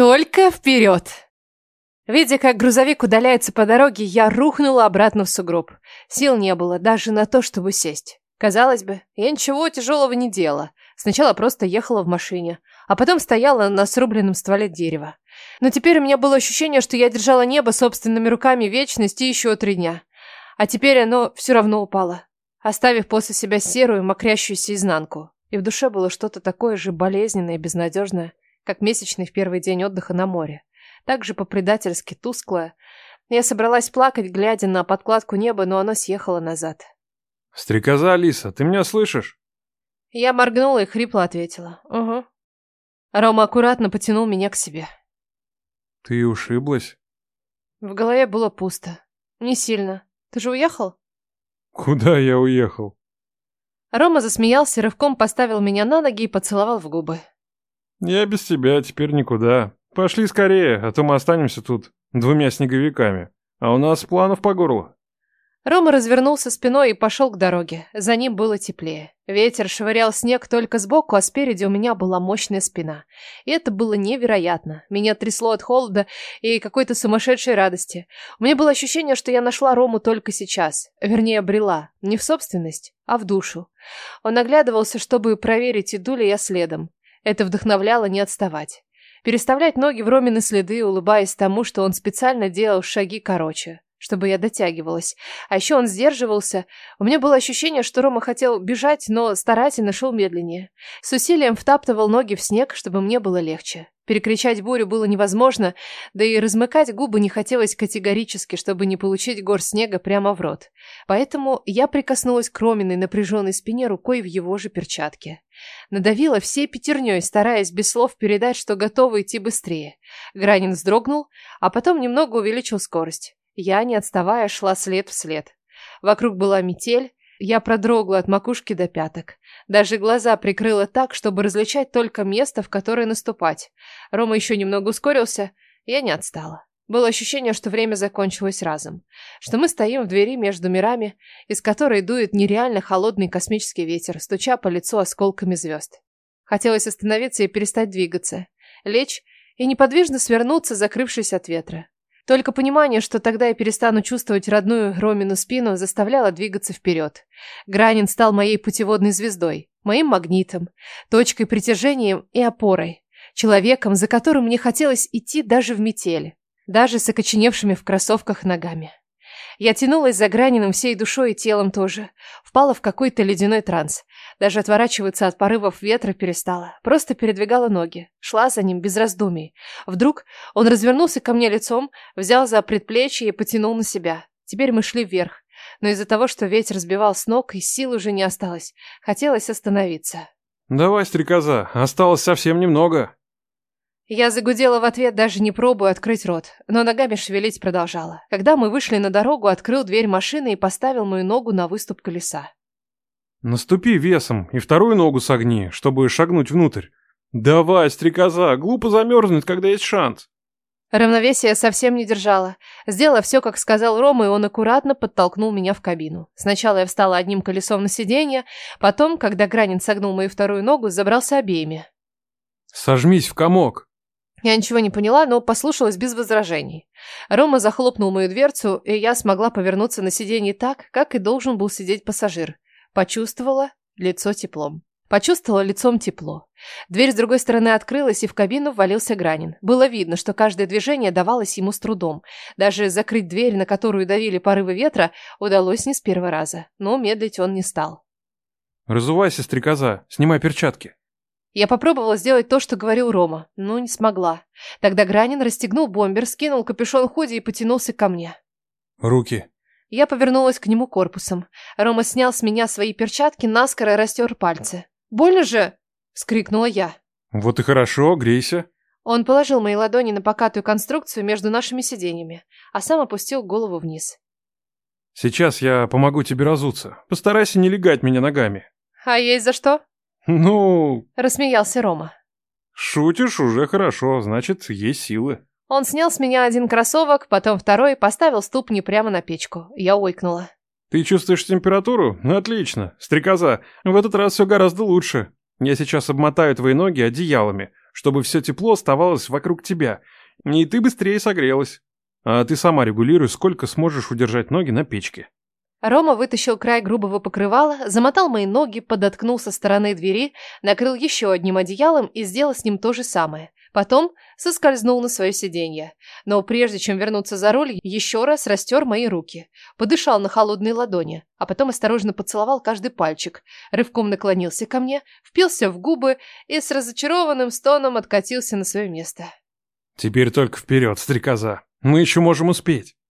Только вперед! Видя, как грузовик удаляется по дороге, я рухнула обратно в сугроб. Сил не было даже на то, чтобы сесть. Казалось бы, я ничего тяжелого не делала. Сначала просто ехала в машине, а потом стояла на срубленном стволе дерева. Но теперь у меня было ощущение, что я держала небо собственными руками вечность и еще три дня. А теперь оно все равно упало, оставив после себя серую, мокрящуюся изнанку. И в душе было что-то такое же болезненное и безнадежное, как месячный в первый день отдыха на море. Так же по-предательски тусклое. Я собралась плакать, глядя на подкладку неба, но оно съехало назад. «Стрекоза, Алиса, ты меня слышишь?» Я моргнула и хрипло ответила. «Угу». Рома аккуратно потянул меня к себе. «Ты ушиблась?» В голове было пусто. Не сильно. Ты же уехал? «Куда я уехал?» Рома засмеялся, рывком поставил меня на ноги и поцеловал в губы. «Я без тебя теперь никуда. Пошли скорее, а то мы останемся тут двумя снеговиками. А у нас планов по горло». Рома развернулся спиной и пошел к дороге. За ним было теплее. Ветер швырял снег только сбоку, а спереди у меня была мощная спина. И это было невероятно. Меня трясло от холода и какой-то сумасшедшей радости. У меня было ощущение, что я нашла Рому только сейчас. Вернее, обрела. Не в собственность, а в душу. Он оглядывался, чтобы проверить, иду ли я следом. Это вдохновляло не отставать. Переставлять ноги в Ромины следы, улыбаясь тому, что он специально делал шаги короче чтобы я дотягивалась. А еще он сдерживался. У меня было ощущение, что Рома хотел бежать, но старательно шел медленнее. С усилием втаптывал ноги в снег, чтобы мне было легче. Перекричать бурю было невозможно, да и размыкать губы не хотелось категорически, чтобы не получить гор снега прямо в рот. Поэтому я прикоснулась к Роминой напряженной спине рукой в его же перчатке. Надавила всей пятерней, стараясь без слов передать, что готова идти быстрее. Гранин вздрогнул, а потом немного увеличил скорость. Я, не отставая, шла след в след. Вокруг была метель, я продрогла от макушки до пяток. Даже глаза прикрыла так, чтобы различать только место, в которое наступать. Рома еще немного ускорился, я не отстала. Было ощущение, что время закончилось разом. Что мы стоим в двери между мирами, из которой дует нереально холодный космический ветер, стуча по лицу осколками звезд. Хотелось остановиться и перестать двигаться. Лечь и неподвижно свернуться, закрывшись от ветра. Только понимание, что тогда я перестану чувствовать родную Ромину спину, заставляло двигаться вперед. Гранин стал моей путеводной звездой, моим магнитом, точкой притяжения и опорой, человеком, за которым мне хотелось идти даже в метели, даже с окоченевшими в кроссовках ногами. Я тянулась за Граниным всей душой и телом тоже. Впала в какой-то ледяной транс. Даже отворачиваться от порывов ветра перестала. Просто передвигала ноги. Шла за ним без раздумий. Вдруг он развернулся ко мне лицом, взял за предплечье и потянул на себя. Теперь мы шли вверх. Но из-за того, что ветер сбивал с ног, и сил уже не осталось. Хотелось остановиться. «Давай, стрекоза, осталось совсем немного», я загудела в ответ, даже не пробуя открыть рот, но ногами шевелить продолжала. Когда мы вышли на дорогу, открыл дверь машины и поставил мою ногу на выступ колеса. «Наступи весом и вторую ногу согни, чтобы шагнуть внутрь. Давай, стрекоза, глупо замерзнуть, когда есть шанс». Равновесие совсем не держало. Сделав все, как сказал Рома, и он аккуратно подтолкнул меня в кабину. Сначала я встала одним колесом на сиденье, потом, когда Гранин согнул мою вторую ногу, забрался обеими. «Сожмись в комок», я ничего не поняла, но послушалась без возражений. Рома захлопнул мою дверцу, и я смогла повернуться на сиденье так, как и должен был сидеть пассажир. Почувствовала лицо теплом. Почувствовала лицом тепло. Дверь с другой стороны открылась, и в кабину ввалился Гранин. Было видно, что каждое движение давалось ему с трудом. Даже закрыть дверь, на которую давили порывы ветра, удалось не с первого раза. Но медлить он не стал. «Разувайся, стрекоза, снимай перчатки». Я попробовала сделать то, что говорил Рома, но не смогла. Тогда Гранин расстегнул бомбер, скинул капюшон худи и потянулся ко мне. «Руки». Я повернулась к нему корпусом. Рома снял с меня свои перчатки, наскоро растер пальцы. «Больно же!» — вскрикнула я. «Вот и хорошо, грейся». Он положил мои ладони на покатую конструкцию между нашими сиденьями, а сам опустил голову вниз. «Сейчас я помогу тебе разуться. Постарайся не легать меня ногами». «А есть за что?» «Ну...» – рассмеялся Рома. «Шутишь уже хорошо, значит, есть силы». Он снял с меня один кроссовок, потом второй, поставил ступни прямо на печку. Я ойкнула. «Ты чувствуешь температуру? Ну, отлично. Стрекоза, в этот раз все гораздо лучше. Я сейчас обмотаю твои ноги одеялами. чтобы все тепло оставалось вокруг тебя, и ты быстрее согрелась. А ты сама регулируй, сколько сможешь удержать ноги на печке. Рома вытащил край грубого покрывала, замотал мои ноги, подоткнул со стороны двери, накрыл еще одним одеялом и сделал с ним то же самое. Потом соскользнул на свое сиденье. Но прежде чем вернуться за руль, еще раз растер мои руки. Подышал на холодные ладони, а потом осторожно поцеловал каждый пальчик. Рывком наклонился ко мне, впился в губы и с разочарованным стоном откатился на свое место. «Теперь только вперед, стрекоза. Мы еще можем успеть».